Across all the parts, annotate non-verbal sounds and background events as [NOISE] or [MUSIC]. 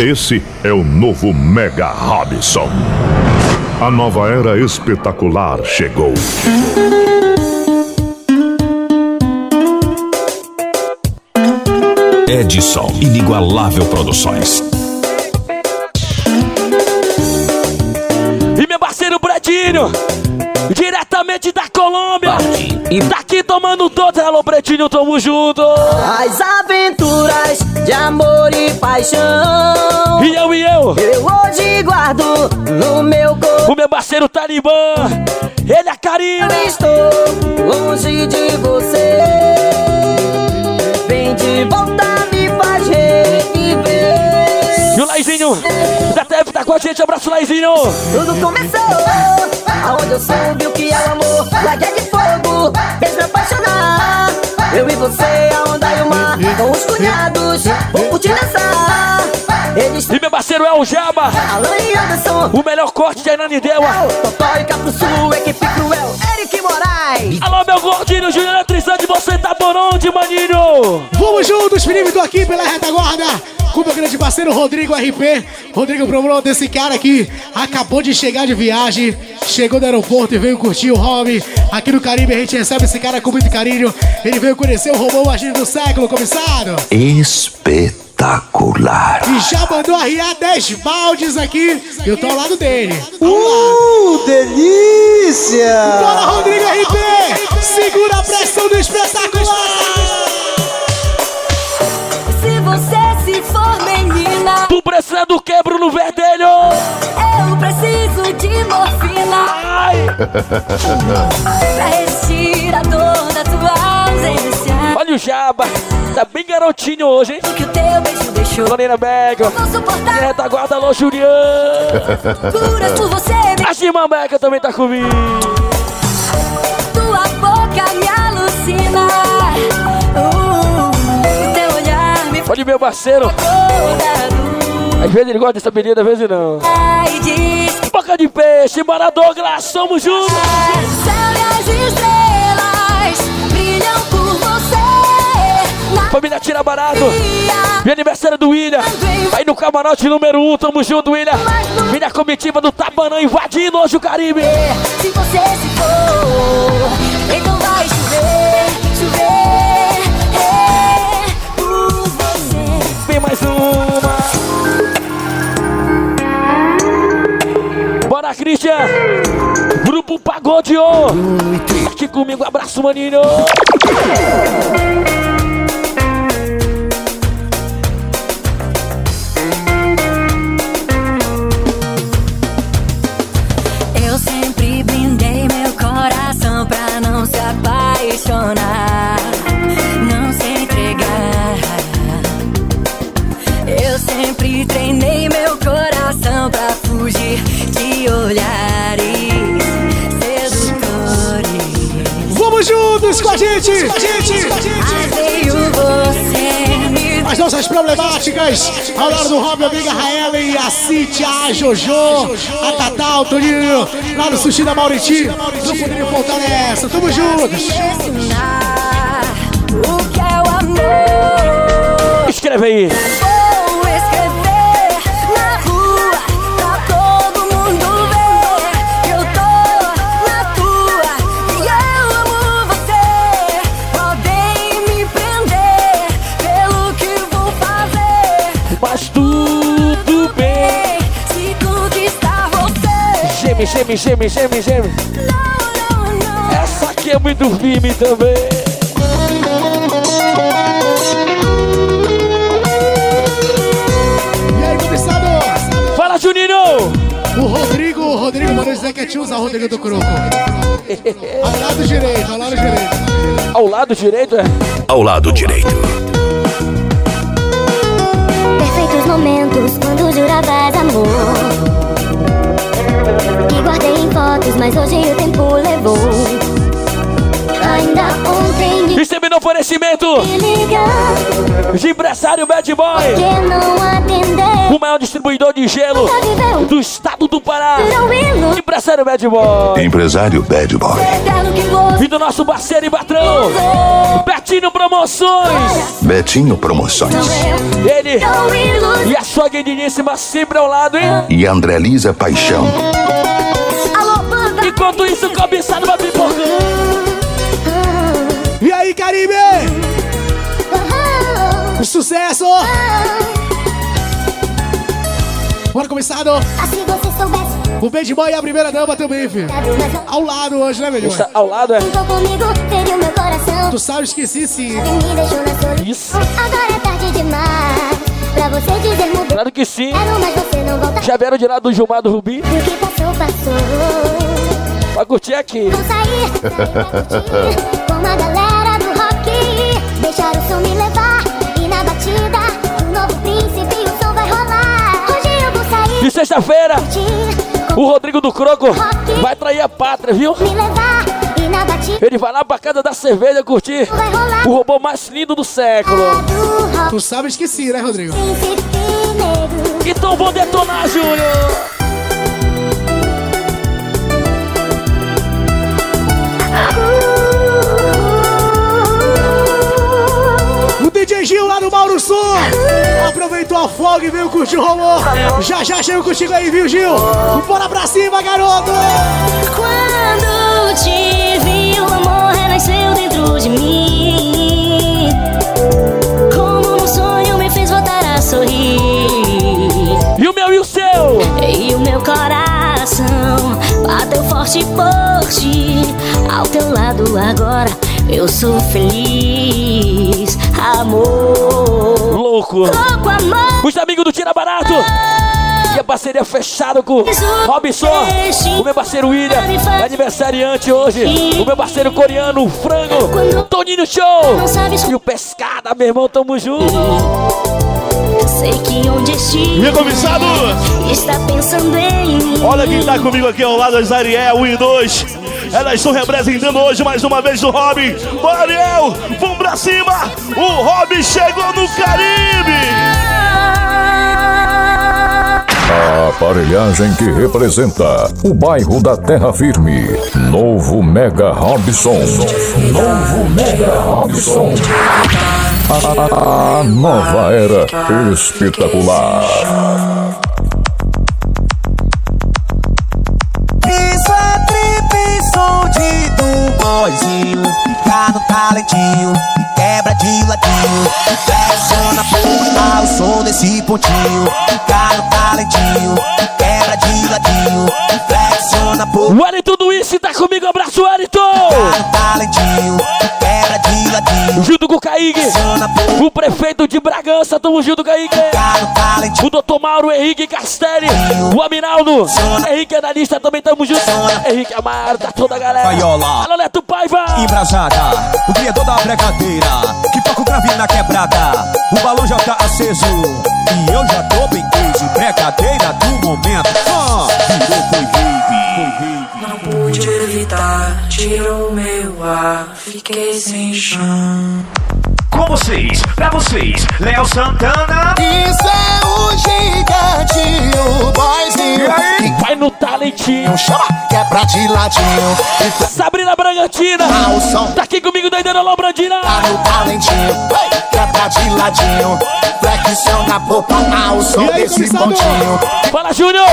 Esse é o novo Mega Robson. A nova era espetacular chegou. Edson Inigualável Produções. E meu parceiro Bradinho, diretamente da Colômbia. E daqui tomando todo. Alô, Pretinho, tamo junto. As aventuras de amor e paixão. E eu e eu. Eu hoje guardo no meu corpo. O meu parceiro Talibã. Ele é carinho. Eu estou longe de você. Vem de volta, Laizinho da TV tá com a gente. Abraço, Laizinho. Tudo começou aonde eu soube o que é o amor. Lagué de fogo, fez me apaixonar. Eu e você, a onda e o mar. Com os cunhados, vou curtir dançar. Eles E meu parceiro é o Jaba. O melhor corte de Ananindeua. Totó e Capro Sul, equipe cruel. Eric Moraes. Alô, meu gordinho, Júnior onde, maninho? Vamos juntos, Felipe, tô aqui pela retaguarda com meu grande parceiro Rodrigo RP. Rodrigo Promotor, desse cara aqui, acabou de chegar de viagem, chegou do aeroporto e veio curtir o hobby. Aqui no Caribe a gente recebe esse cara com muito carinho. Ele veio conhecer o robô agir do século, comissário. Espetacular. E já mandou arriar 10 baldes aqui. Eu tô ao lado dele. Lado. Uh, delícia! Bora, Rodrigo RP! Segura a pressão do espetacular! Se você se for menina, Tu precisa do quebro no verdelho. eu preciso de morfina Ai, [LAUGHS] pra resistir a dor da tua ausência. Olha o Jaba. Tá bem garotinho hoje, hein? Que o teu beijo deixou, Mega. não suportar. Retaguarda, alô, A Gima Mega também tá comigo. tua boca me alucina. Uh, teu olhar me o meu parceiro. Às vezes ele gosta dessa menina, às vezes não. e diz Boca de peixe, Douglas, somos juntos. céu e as estrelas Família Tira Barato. dia, Meu aniversário do William. Aí no camarote número 1, um, tamo junto, William. Minha comitiva do Tabanã invadindo hoje o Caribe. se você se for, então vai chover, chover. É, por você. Vem mais uma. Bora, Christian. Grupo Pagode, ô. Aqui comigo, abraço, maninho. Sempre treinei meu coração pra fugir de olhares sedutores. Vamos juntos com a gente! Com a gente! Com a gente! Você me As nossas problemáticas, ao lado do Rob, a amiga Raelen, a Cíntia, a Jojo, a Tatá, o Toninho, lá no Sushi da Mauriti. Não poderia faltar nessa, tamo juntos! o que é o amor. Escreve aí. Geme, geme, geme, geme, geme. Essa aqui é muito firme também. E aí, comissário? Fala, Juninho. O Rodrigo, o Rodrigo mandou dizer que é tio usar o Rodrigo do Croco. Ao lado direito, ao lado direito. Ao lado direito é. Ao lado direito. Perfeitos momentos quando juravas amor. Que guardei em fotos, mas hoje o tempo levou. Ainda ontem me Recebendo oferecimento de empresário Bad Boy. o maior distribuidor de gelo do estado do Pará. Empresário Bad Boy. Empresário Bad Boy. E do nosso parceiro e patrão, Betinho Promoções. Betinho Promoções. Ele virou ídolo. e a sua digníssima sempre ao lado, hein? E André Lisa Paixão. Enquanto isso, cobiçado vai pipocando. Caribe? Sucesso! Bora começar, ó. Assim você soubesse. O Bad Boy e a primeira dama também, filho. Não Ao lado hoje, né, melhor? Está ao lado, é? comigo, coração. Tu sabe, esqueci sim. Isso. Agora é tarde demais. Pra você dizer mudou. Claro que sim. Quero, mas você não volta. Já vieram de lá do Gilmar do Rubi? E o que passou, passou. Pra curtir aqui. Vou sair, [LAUGHS] vou curtir com a galera sexta-feira, o Rodrigo do Croco vai trair a pátria, viu? Ele vai lá pra casa da cerveja curtir o robô mais lindo do século. Rock, Tu sabe, esqueci, né, Rodrigo? Então vou detonar, Júnior. O DJ Gil lá do Mauro Sul aproveitou a folga e veio curtir o rolô. Já já chego contigo aí, viu, Gil? Bora pra cima, garoto! Quando te vi, o amor renasceu dentro de mim. Forte por ti. Ao teu lado agora eu sou feliz. Amor, Louco. louco amor. Os amigos do Tira Barato. E a parceria fechada com Robson, o meu parceiro William, aniversariante hoje, o meu parceiro coreano, o Frango, Toninho Show e o Pescada, meu irmão, tamo junto. Sei que onde estiver Meu comissário, está pensando em mim. olha quem tá comigo aqui ao lado, as Ariel 1 e 2. Elas estão representando hoje mais uma vez o Robin. Bora, Ariel, vamos pra cima. O Robin chegou no Caribe. A aparelhagem que representa o bairro da Terra Firme. Novo Mega Robson. Novo Mega Robson. A, a nova era espetacular. Isso é trip, som de do boizinho Fica no talentinho e quebra de ladinho. Flexiona pro o som desse pontinho. Fica no talentinho e quebra de ladinho. Flexiona pro O Wellington do Isse tá comigo, abraço Wellington! no talentinho Junto com o pro o prefeito de Bragança, tamo junto, talentinho O doutor Mauro Henrique Castelli, o Aminaldo, Henrique Analista também tamo junto, Henrique Amaro, tá toda a galera. Vaiola. Alô, Neto Paiva! Embrasada, o criador da brincadeira Que toca o grave na quebrada O balão já tá aceso E eu já tô bem crazy Brincadeira do momento ah, Virou foi rave Não pude evitar, tirou meu ar, fiquei sem chão. Mm-hmm. Com vocês, pra vocês, Léo Santana. Isso é o gigante, o boyzinho Que Vai no talentinho. chama, que é pra de ladinho E Sabrina Bragantina, tá o som tá aqui comigo doidando Alô Brandina. Tá no talentinho, que é pra de ladinho Flexiona pro tá o som E aí, desse pontinho Fala, Júnior!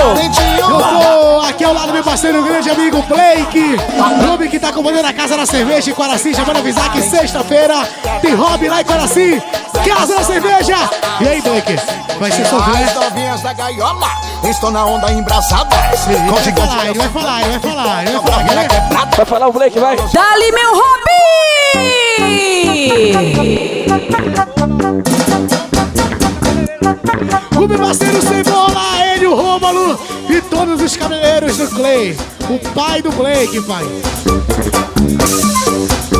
Eu tô aqui ao lado do meu parceiro, grande amigo Blake. Clube que tá comandando a Casa da Cerveja em Quaraci. Já manda avisar que sexta-feira tem hobby lá em Quaraci. Casa da Cerveja. E aí, Blake? Vai ser sofrer? As novinhas da gaiola Estou na onda embraçada Com Ele vai gigante falar, ele vai falar, ele vai falar, ele vai falar. Quer ver? quebrada Vai falar o Blake, vai. Dali, meu Robin! O meu parceiro Cebola, ele, o Rômulo e todos os cabeleireiros do Clay. O pai do Blake, pai.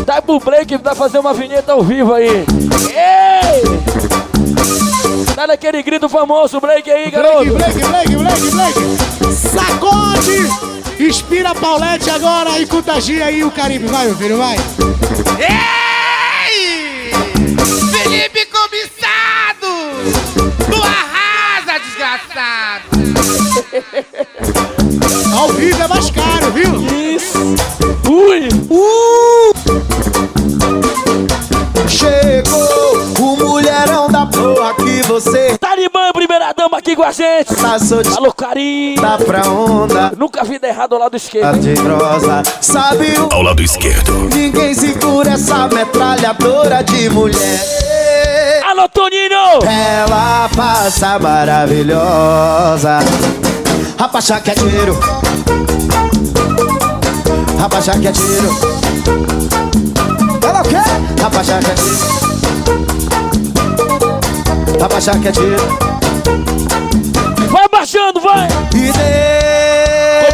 Dá pro Blake pra fazer uma vinheta ao vivo aí. Ei! Dá naquele grito famoso, Blake aí, garoto. Blake, Blake, Blake, Blake. Sacode! Inspira Paulette agora e contagia aí o Caribe. Vai, meu filho, vai. Felipe Comissado! Tu arrasa, desgraçado! Ao vivo é mais caro, viu? Isso. Passou de Alô, carinho. tá pra onda Nunca vi errado ao lado esquerdo. hein? de grossa. Sabe o Ao lado esquerdo. ninguém segura essa metralhadora de mulher. Alô, Toninho. Ela passa maravilhosa. Rapachá que é tiro. Rapachá que é tiro. Ela o quê? Rapachá que é tiro. Rapachá que é tiro. Vai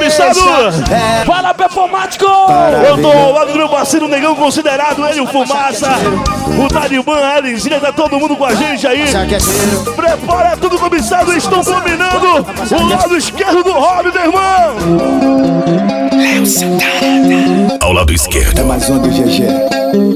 deixa ela Para, performático. Eu tô ao lado do meu parceiro negão considerado, ele o Fumaça. O Talibã, a Alizinha, tá todo mundo com a gente aí. É. Prepara tudo cobiçado, estão combinando o lado esquerdo do Rob, meu irmão. Ao lado esquerdo. mais um do GG.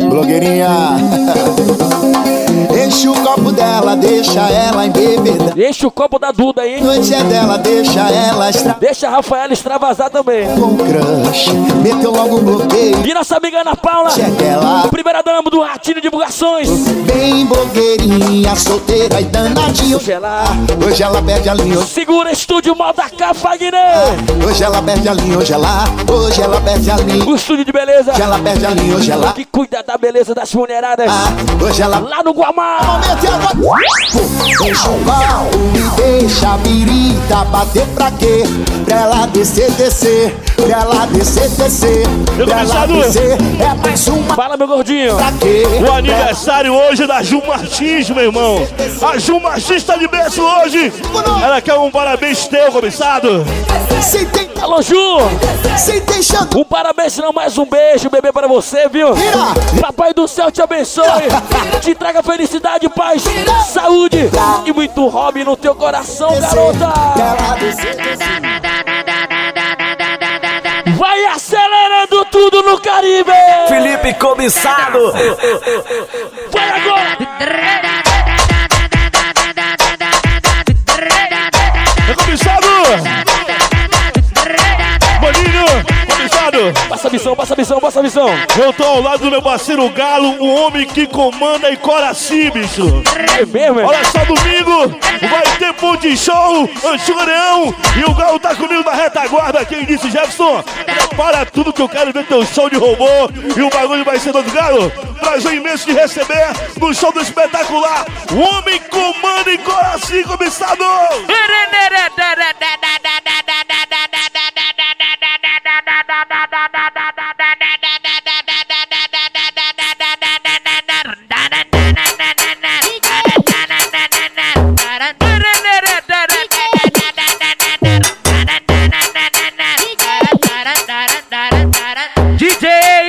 Blogueirinha. [LAUGHS] Enche o copo dela, deixa ela embebedar. Enche o copo da Duda aí. hein? Noite é dela, deixa ela extra Deixa a Rafaela extravasar também. com crush. Meteu logo um bloqueio. E nossa amiga Ana Paula. Checa ela, Primeira dama do Ratinho Divulgações. bem blogueirinha, solteira e danadinho. Hoje ela Hoje ela perde a linha, segura estúdio Moda K Fagner. hoje ela perde a linha, hoje ela, hoje ela perde a linha. O estúdio de beleza. Hoje ela perde a linha, hoje ela, Que cuida da beleza das mulheradas. ah, hoje ela Lá no Guamá. Momento é agora. Deixa o pau e deixa a birita bater pra quê? Pra ela descer, descer. Pra ela descer, descer. Meu Pra descer. É mais uma Fala, meu gordinho. pra? O aniversário hoje da Ju Martins, meu irmão. A Ju Martins tá de berço hoje. Ela quer um parabéns teu, tem, Alô, Ju. Um parabéns, não mais um beijo, bebê, para você, viu? Vira. Papai do céu te abençoe. Te traga felicidade, paz, saúde e muito hobby no teu coração, garota. Vai acelerando tudo no Caribe. Felipe Cobiçado. Vai agora. Passa a missão, passa a missão, passa a missão. Eu tô ao lado do meu parceiro Galo, o homem que comanda em Coraci, bicho. É mesmo, é? Olha só, domingo vai ter pão de show, Antigoreão, e o Galo tá comigo na retaguarda. Quem disse, Jefferson? Prepara tudo que eu quero ver teu show de robô e o bagulho vai ser do Galo. Prazer imenso de receber no show do espetacular. O homem comanda em Coraci, cobiçado. DJ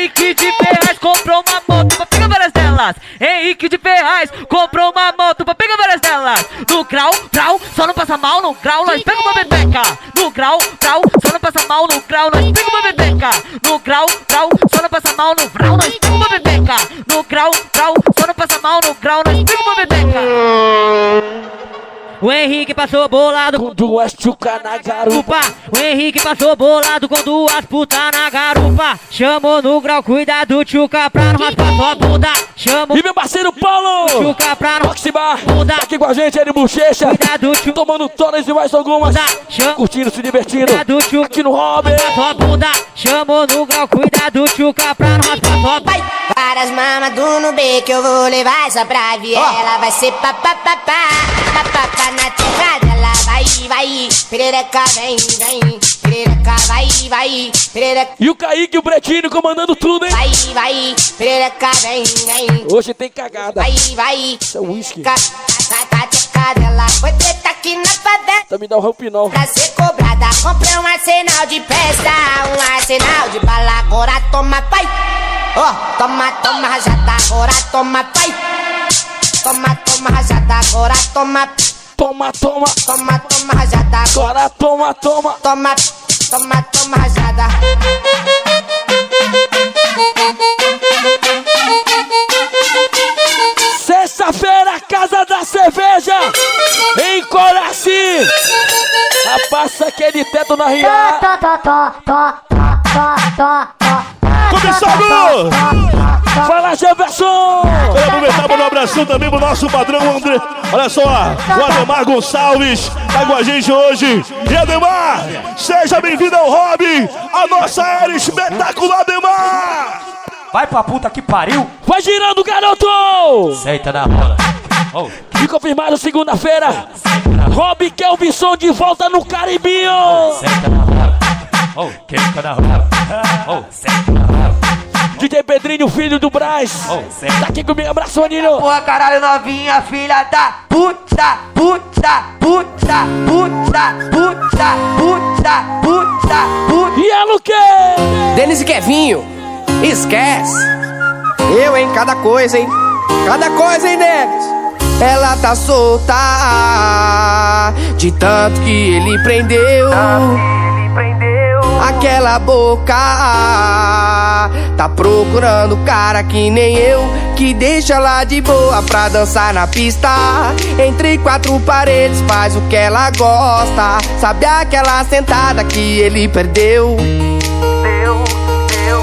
Henrique de Ferraz comprou uma moto pra pegar várias delas. Henrique de Ferraz comprou uma moto pra pegar várias delas. No grau, grau, só não passa mal. No grau, nós pega uma bebeca. No grau, grau, só grau, nós pega uma bebeca. No grau, grau, só não passa mal. No Henrique passou bolado Com duas tchuca na garupa. O Henrique passou bolado com duas putas na garupa. Chamou no grau, cuidado, tchuca, pra não raspar sua bunda. Chamou E meu parceiro Paulo. tchuca pra não. Muda. Tá aqui com a gente, ele bochecha. Cuidado, tchuca, Tomando todas e mais algumas. Curtindo, se divertindo. cuidado, tchuca, Aqui no Hobby. sua bunda. Chamou no grau, cuidado, tchuca, pra não raspar sua bunda. Várias mamas do Nubê que eu vou levar só pra viela Vai ser papapá, papapá na Vai, vai, perereca vem, vem Perereca vai, vai, perereca E o Kaique e o Pretinho comandando tudo, hein? vai, vai Perereca vem, vem Hoje tem cagada. Vai, vai, Isso é uísque. ca- na na terra dela Foi treta aqui na favela Tá me dá um rampinol. Pra ser cobrada, comprei um arsenal de festa, um arsenal de bala, agora toma pai. Ó, toma, toma rajada, agora toma pai. Toma, toma rajada, agora toma, Toma, toma. toma, toma rajada, agora toma, toma. toma, toma, toma rajada. Sexta-feira, Casa da Cerveja. Em Coraci. Passa aquele teto na Começando! Fala, Jefferson! Quero aproveitar para um abração também pro nosso padrão André. Olha só, o Ademar Gonçalves tá com a gente hoje. E Ademar, seja bem-vindo ao hobby, a nossa era espetacular, Ademar! Vai pra puta que pariu! Vai girando, garoto! Senta na roda. Oh. E confirmado segunda-feira. Rob Kelvison de volta no Caribinho. Senta na roda. Oh, queca na roda. Oh, senta na. DJ Pedrinho, filho do Braz. Oh. Tá aqui comigo, abraço, Maninho. Porra, caralho, novinha, filha da puta, puta, puta, puta, puta, puta, puta, puta. E ela o quê? Denis e Kevinho, esquece. Eu, hein, cada coisa, hein. Cada coisa, hein, Denis. Ela tá solta de tanto que ele prendeu. Aquela boca tá procurando cara que nem eu que deixa ela de boa pra dançar na pista. Entre quatro paredes faz o que ela gosta. Sabe aquela sentada que ele perdeu? Deu, deu,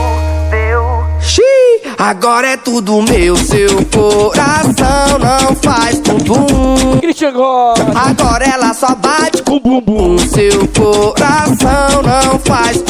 deu. Xiii, agora é tudo meu. Seu coração não faz bumbum. Grite agora. Agora ela só bate com bumbum. Seu coração não faz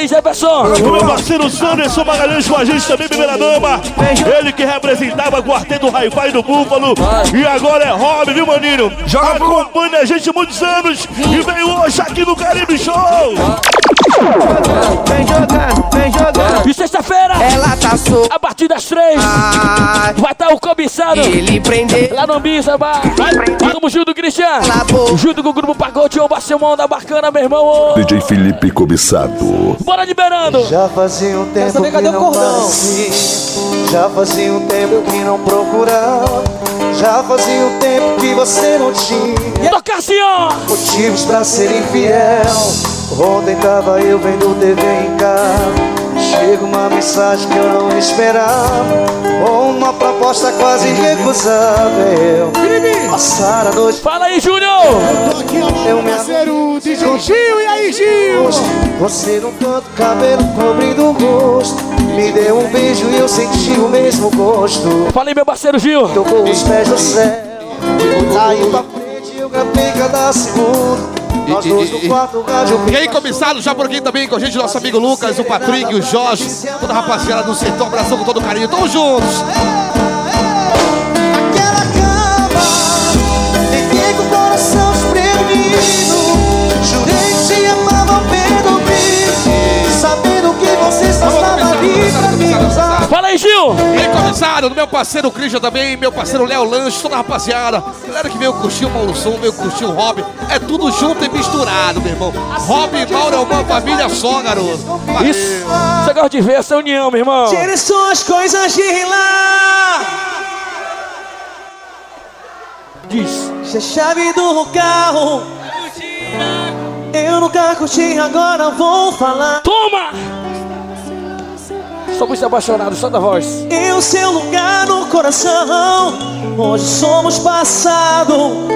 Aí, Jefferson. O meu parceiro Sanderson Magalhães com a gente também, primeira dama. Ele que representava o quarteto Hi-Fi do Búfalo. E agora é Rob, viu, maninho? Acompanha a gente muitos anos e veio hoje aqui no Caribe Show. Vem jogando, vem jogando. E sexta-feira, Ela tá solta. a partir das três, vai estar o cobiçado. Ele prendeu. Lá no Bisa, vai. Tamo junto, Cristian. Junto com o grupo Pagode, o Barcelona da bacana, meu irmão. DJ Felipe Cobiçado. Bora liberando. Já fazia um tempo que não parecia Já fazia um tempo que não procurava. Já fazia um tempo que você não tinha Toca. Motivos pra ser infiel. Ontem tava eu vendo TV em casa Chega uma mensagem que eu não esperava Ou uma proposta quase recusável Passar a noite Fala aí, Júnior. Tô aqui, meu parceiro DJ Gil. E aí, Gil? Você no canto, cabelo cobrindo o rosto Me deu um beijo e eu senti o mesmo gosto Fala aí, meu parceiro Gil. Tocou os pés no céu Aí pra frente eu gravei cada segundo Nós dois no quarto, rádio E aí, comissário, já por aqui também com a gente, nosso amigo Lucas, o Patrick, o Jorge, toda a rapaziada do setor, abração com todo carinho, tamo juntos! Aquela cama Fiquei com o coração espremido. Jurei que te amava ao pé do bico Sabendo que você só estava ali Fala aí, Gil. E aí, comissário, do meu parceiro Christian também, meu parceiro Léo Lanche, toda a rapaziada, galera que veio curtir o Mauro Som, veio curtir o Rob, é tudo junto e misturado, meu irmão. Rob e Mauro é uma família só, garoto. Valeu. Isso. Você gosta de ver essa união, meu irmão. Tire suas coisas de lá Diz. Deixa a chave do carro Eu nunca curti, agora vou falar Toma! Somos apaixonados, só da voz. E o seu lugar no coração Hoje somos passado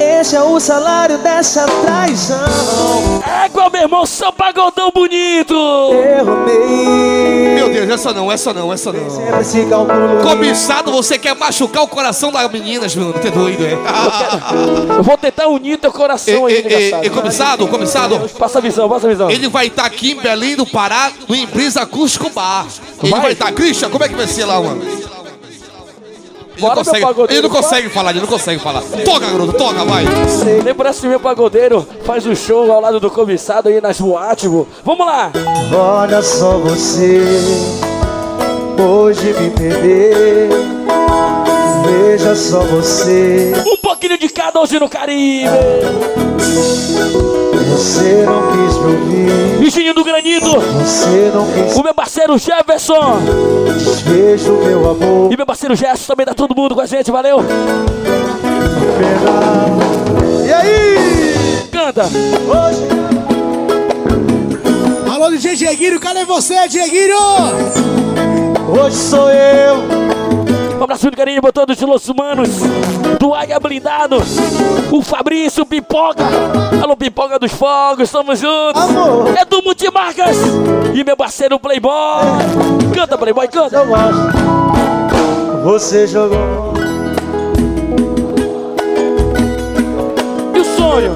Esse é o salário dessa traição Égua, meu irmão, só pagodão bonito. Meu Deus, essa não, essa não, essa não. Cobiçado, você quer machucar o coração das meninas, mano, tu é doido, é? Eu vou tentar unir teu coração aí, E, e, e, comissado, comissado, Passa a visão, passa a visão. ele vai estar aqui em Belém do Pará, no Empresa Acústico Bar. Ele Vai? estar, Christian, como é que vai ser lá, mano? Ele não, Bora, meu consegue, pagodeiro, ele não consegue falar, ele não consegue falar. Toca, garoto, toca, vai. Lembra esse meu pagodeiro? Faz o show ao lado do cobiçado aí nas boates. Vamos lá. Olha só você Hoje me perder Veja só você Um pouquinho de cada hoje no Caribe. Você não quis me ouvir Bichinho do granito. Você não quis O meu parceiro Jefferson. Desvejo meu amor E meu parceiro Gerson também, tá todo mundo com a gente, valeu. E aí? canta. Alô, DJ Dieguinho, cadê você, Dieguinho? Hoje sou eu. Um abraço de carinho pra todos os Los Humanos, do Águia Blindado, o Fabrício, Pipoca, alô Pipoca dos Fogos, tamo juntos. Amor. É do Multimarcas e meu parceiro Playboy. Canta, Playboy, canta. Você jogou. E o sonho?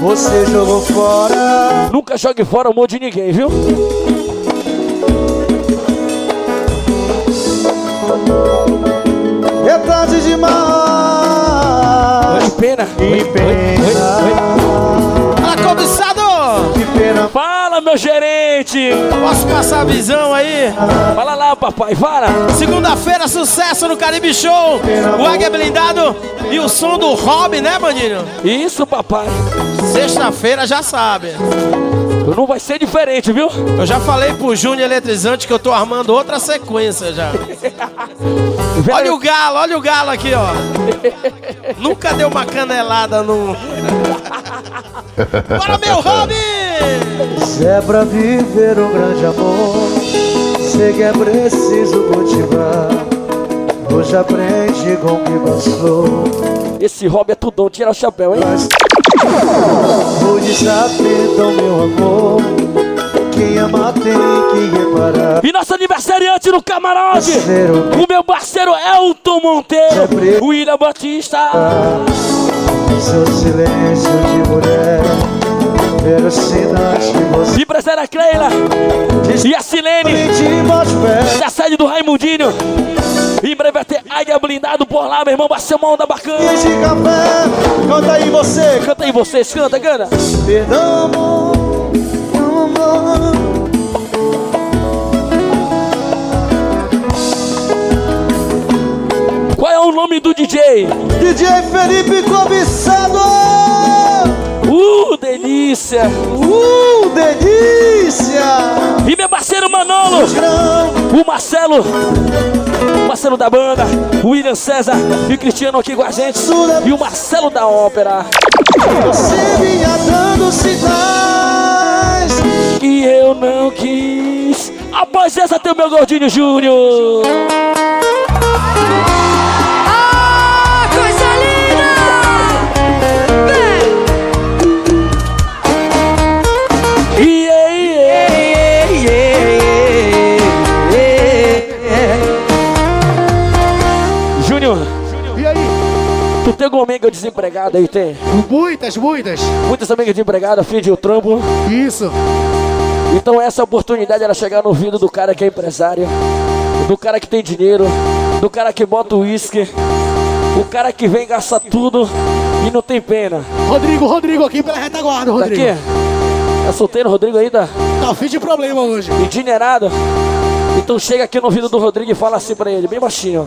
Você jogou fora. Nunca jogue fora o amor de ninguém, viu? É tarde demais. Que pena. Que pena. Posso passar a visão aí? Fala lá, papai, fala. Segunda-feira, sucesso no Caribe Show. O Águia Blindado e o som do Rob, né, Bandinho? Isso, papai. Sexta-feira já sabe. Não vai ser diferente, viu? Eu já falei pro Júnior Eletrizante que eu tô armando outra sequência já. [LAUGHS] Olha o galo, olha o galo aqui, ó. Nunca deu uma canelada no. [LAUGHS] Bora, meu Rob! Se é pra viver um grande amor, sei que é preciso cultivar. Hoje aprendi com o que passou. Esse hobby é tudão, tira o chapéu, hein? Vou desaber então, meu amor. Quem ama tem que reparar. E nosso aniversariante no camarote, o meu parceiro Elton Monteiro, o William Batista. Seu silêncio de mulher. E empresária Cleila e a Silene, da sede do Raimundinho. Em breve vai ter Águia Blindado por lá, meu irmão, vai ser uma onda bacana. de café. Canta aí você. Canta aí vocês, canta, canta. Perdão, amor. Qual é o nome do DJ? DJ Felipe Cobiçado. Uh, delícia! Uh, delícia! E meu parceiro Manolo, o Marcelo, o Marcelo da banda, o William César e o Cristiano aqui com a gente, e o Marcelo da ópera. Você vinha dando sinais. E eu não quis. Após essa tem o meu gordinho Júnior. Tem alguma amiga desempregada aí, tem? Muitas, muitas. Muitas amigas desempregadas, fim de o trampo. Isso. Então essa oportunidade era chegar no ouvido do cara que é empresário, do cara que tem dinheiro, do cara que bota o uísque, o cara que vem gastar tudo e não tem pena. Rodrigo, Rodrigo aqui pela retaguarda, Tá Rodrigo. aqui? Tá solteiro, Rodrigo ainda? Tá fim de problema hoje. Endinheirado? Então chega aqui no ouvido do Rodrigo e fala assim pra ele, bem baixinho.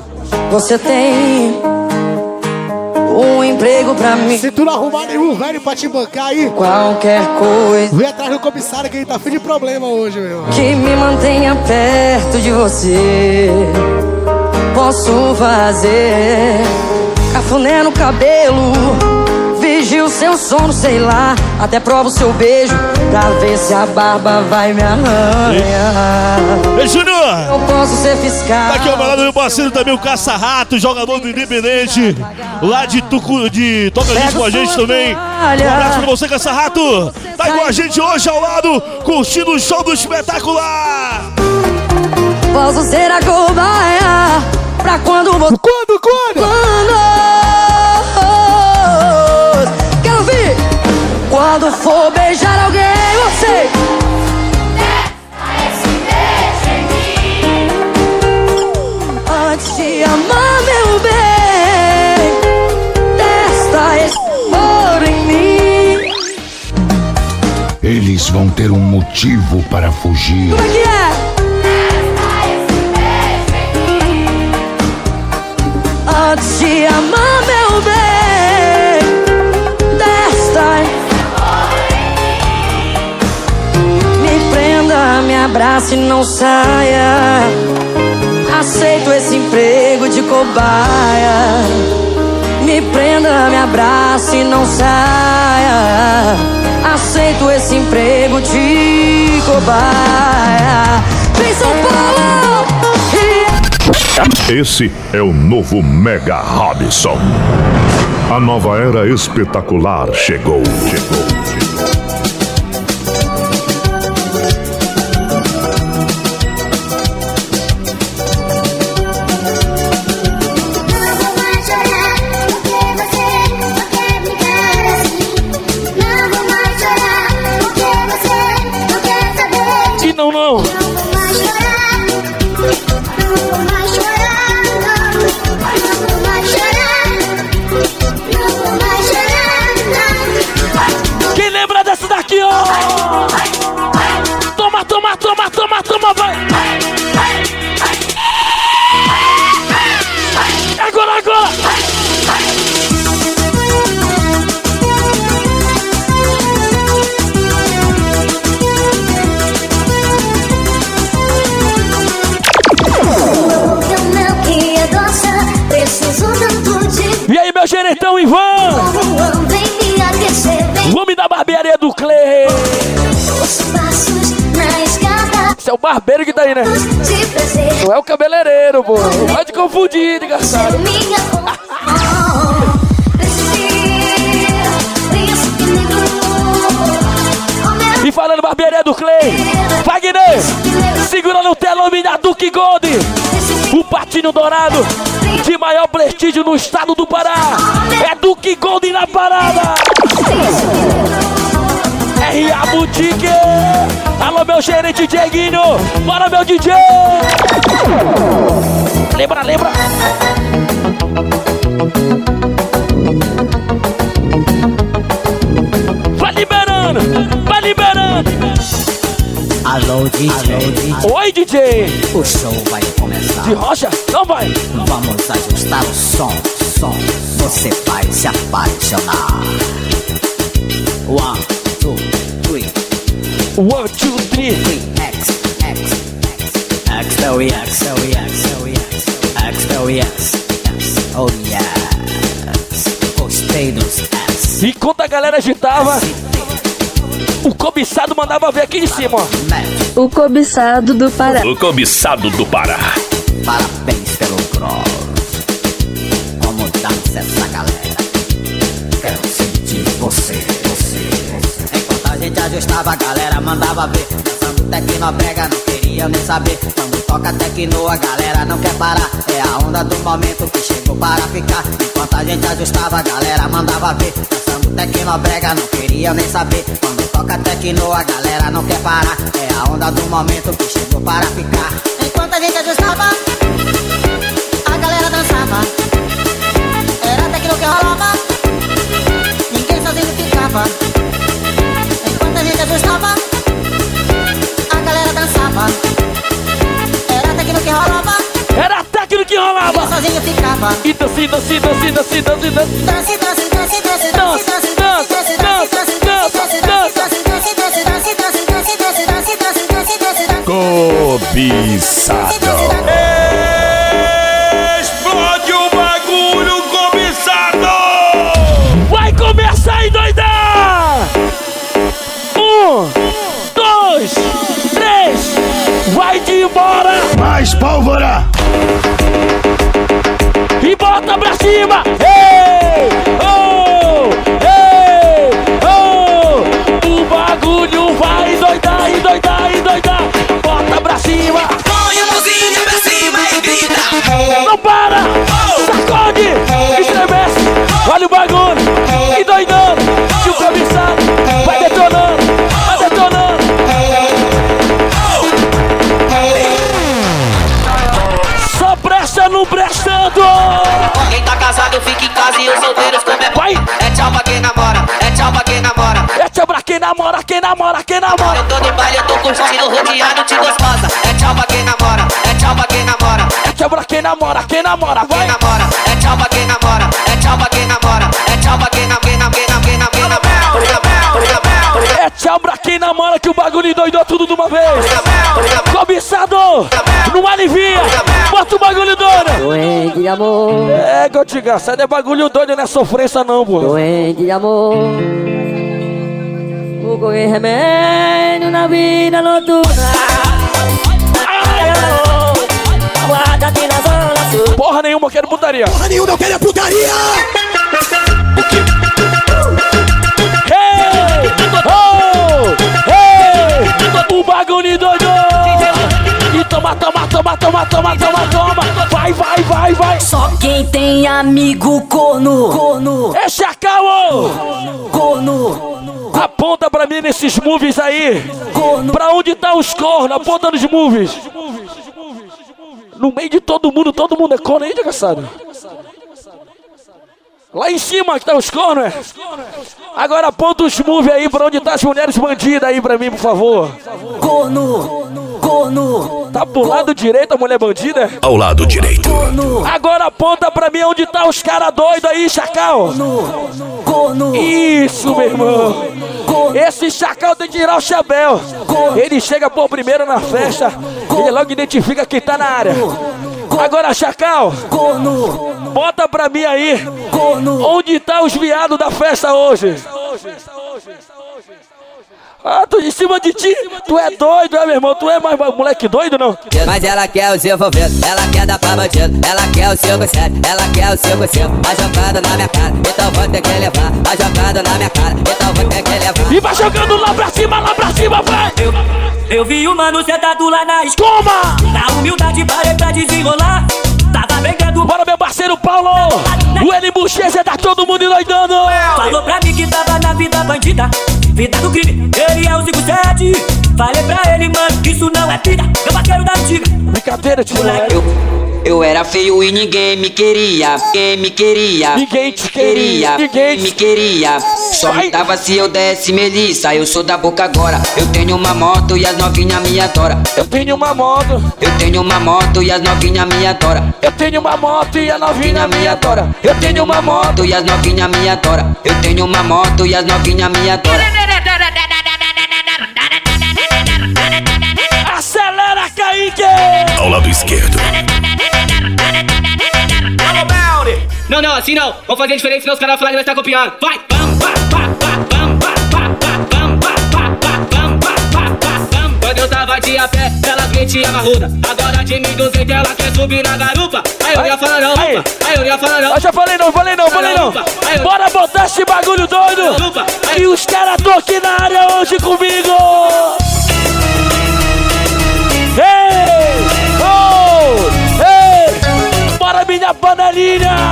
Você tem um emprego pra mim. Se tu não arrumar nenhum velho pra te bancar aí, Qualquer coisa vem atrás do comissário que ele tá fim de problema hoje, meu que me mantenha perto de você. Posso fazer cafuné no cabelo. Vigio seu sono, sei lá. Até provo seu beijo pra ver se a barba vai me arranhar. Ei, Júnior! Eu posso ser fiscal. Tá aqui ao meu lado meu parceiro também, o Caça-Rato, jogador do Independente, lá de Tucu, de Tocantins com a gente também. Um abraço pra você, Caça-Rato. Tá com a gente hoje ao lado, curtindo o show do espetacular. Posso ser a cobaia pra quando. Quando, quando? Quando? Quando for beijar alguém, você. Antes de amar, meu bem, testa esse amor em mim. Eles vão ter um motivo para fugir. Como é que é? Antes de amar, meu bem, abrace e não saia Aceito esse emprego cobaia. Me prenda, me abrace e não saia. Aceito esse emprego de cobaia. Vem São Paulo! Esse é o novo Mega Robson. A nova era espetacular chegou. Chegou. Gerentão Ivan? O homem da barbearia do Clay. Esse é o barbeiro que tá aí, né? Não é o cabeleireiro, pô. Pode confundir, desgraçado. [LAUGHS] E falando barbearia do Clay, Wagner, segura no telão minha Duque Gold, o patinho dourado de maior prestígio no estado do Pará. É Duque Gold na parada. R.A. Boutique. Alô, meu gerente Dieguinho. Bora, meu DJ. Lembra, lembra. Vai liberando, vai liberando. Alô, DJ. Oi, DJ. O show vai começar. De rocha? Não vai. Vamos ajustar o som, som. Você vai se apaixonar. One, two, three. One, two, three. X, X, X. X, oh yes, oh yes, oh yes. X, oh yes, yes, oh yes. Gostei dos S. Enquanto a galera agitava, o cobiçado mandava ver aqui em cima, ó. O cobiçado do Pará. O cobiçado do Pará. Parabéns pelo cross. Como dança essa galera. Quero sentir você, você, você. Enquanto a gente ajustava, a galera mandava ver. Dançando tecnobrega, queria nem saber. Quando toca tecno, a galera não quer parar. É a onda do momento que chegou para ficar. Enquanto a gente ajustava, a galera mandava ver. Dançando tecnobrega, não queria nem saber. Quando toca tecno, a galera não quer parar. É a onda do momento que chegou para ficar. Enquanto a gente ajustava, a galera dançava. Era tecno que rolava, sozinho ficava. E dança, dança, dança, dança, dança, dança. Dance, dance, dance, dance, Dança, dance, dança, dance, dança, dança, dança. Cobiçado. Explode o bagulho cobiçado! Vai começar a endoidar! Um, dois, três, vai de embora! Mais pólvora! Cima! Ei! Oh! Ei! Oh! O bagulho vai endoidar, endoidar, endoidar! Bota pra cima! Põe a mãozinha pra cima e grita. Não para! Namora, quem namora, quem namora! Eu tô no baile, eu tô curtindo, rodeado de gostosa. É tchau pra quem namora, é tchau pra quem namora. É tchau pra quem namora, quem namora, vai! Quem namora, é tchau pra quem namora, é tchau pra quem namora. É tchau pra quem namora, quem namora, quem namora, quem namora. É tchau pra quem namora que o bagulho endoidou tudo de uma vez! Cobiçado! Não alivia! Bota o bagulho doido! de amor. É, Gotiga, sai de bagulho doido, não é sofrência não, pô. Doente de amor. Vou correr remédio na vida noturna. Porra nenhuma, eu quero putaria. Porra nenhuma, eu quero é putaria! Hey! Oh! Hey! O bagulho doido! E toma, toma, toma, toma, toma, toma, toma! Vai, vai, vai, vai! Só quem tem amigo corno. Corno. É Chacal! ô! Corno. Aponta pra mim nesses movies aí! Pra onde tá os cornos? Aponta nos movies! No meio de todo mundo, todo mundo é corno aí, desgraçado! Lá em cima que tá os cornos, é? Agora aponta os movies aí pra onde tá as mulheres bandidas aí pra mim, por favor! Corno. Corno. Tá pro lado direito a mulher bandida? Ao lado direito. Agora aponta pra mim onde tá os cara doido aí, Chacal. Corno. Isso, meu irmão. Esse Chacal tem que tirar o chapéu. Ele chega por primeiro na festa. Ele logo identifica quem tá na área. Agora, Chacal, Corno. bota pra mim aí Corno. Onde tá os viados da festa hoje. Ah, tô em cima de ti. Tu é doido, é, meu irmão? Tu é mais moleque doido, não? Mas ela quer o seu envolvido, ela quer dar pra bandido, ela quer o seu sério, ela quer o seu seu, a jogada na minha cara, então vou ter que levar, a jogada na minha cara, então vou ter que levar. E vai jogando lá pra cima, lá pra cima, vai! Eu vi o mano sentado lá na escola. Toma! Na humildade parei pra desenrolar. Bora, meu parceiro Paulo! O L Bochecha tá todo mundo doidando! Falou pra mim que tava na vida bandida. Vida do crime, ele é o 57. Falei pra ele, mano, que isso não é vida. Meu vaqueiro da antiga. Brincadeira, tio. Eu, eu era feio e ninguém me queria, quem me queria, Ninguém te queria, ninguém me queria. Só me dava se eu desse melissa, eu sou da boca agora. Eu tenho uma moto e as novinhas me adoram. Eu tenho uma moto, Eu tenho uma moto e as novinhas me adoram. eu tenho uma moto e a novinha me adora. Eu tenho uma moto e as novinhas me adoram. Eu tenho uma moto e as novinhas me adoram. Acelera, Kaique! Ao lado esquerdo. Não, não, assim não. Vamos fazer diferente, senão os caras falarem que vai estar copiando. Vai! Quando eu tava de a pé, elas metiam na ruda. Agora de 1.200 ela quer subir na garupa. Aí eu ia falar não, Aí. Aí eu ia falar não. Eu já falei não, falei não, falei não. Bora botar esse bagulho doido! E os caras tão aqui na área hoje comigo! Panelinha!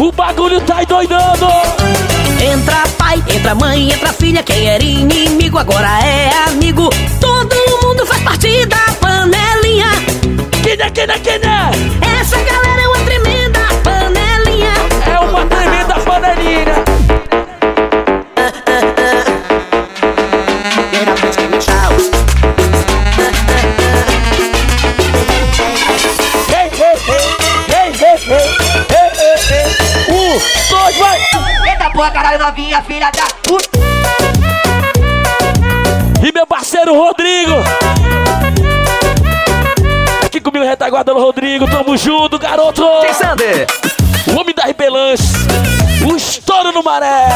O bagulho tá doidando! Entra pai, entra mãe, entra filha. Quem era inimigo agora é amigo. Todo mundo faz parte da panelinha. Quem é, quem é, quem é? Essa galera é uma porra, caralho, novinha, filha da puta. E meu parceiro Rodrigo! Aqui comigo, retaguarda do Rodrigo, tamo junto, garoto! Sander. O homem da Ribelance, o estouro no maré!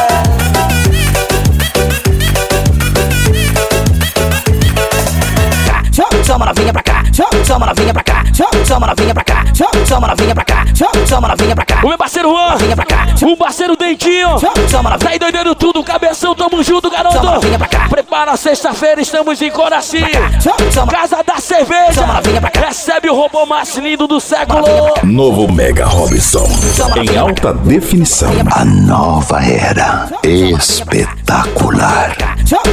Chama novinha pra cá, chama novinha pra cá, chama novinha pra cá, chama novinha pra cá, chama novinha pra cá. O meu parceiro Juan, Novinha pra cá, o parceiro Dentinho, chama novinha tá doidando tudo, cabeção, tamo junto, garoto! Chama novinha pra cá. Prepara sexta-feira, estamos em Coraci, Casa da Cerveja, Chama novinha pra cá. recebe o robô mais lindo do século! Novo Mega Robson. Em alta definição. A nova era espetacular.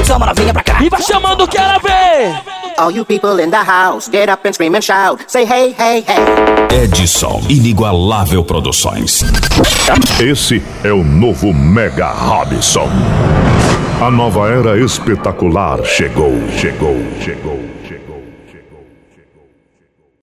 chama novinha pra cá. E vai chamando, quero ver! All you people in the house, get up and scream and shout. Say hey, hey, hey. Edson. Inigualável Produções. Esse é o novo Mega Robson. A nova era espetacular chegou, chegou, chegou.